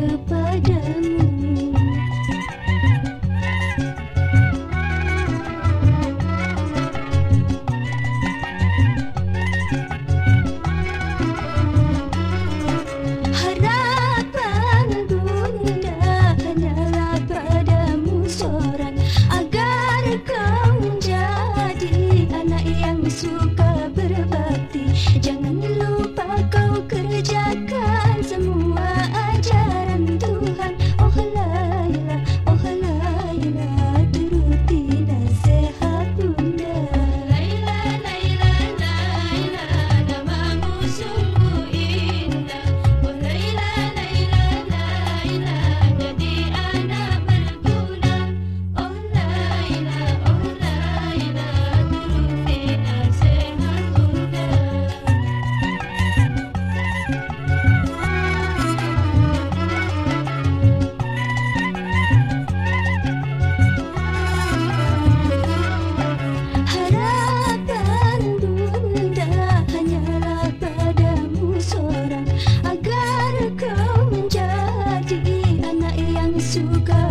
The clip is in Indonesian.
goodbye. suka.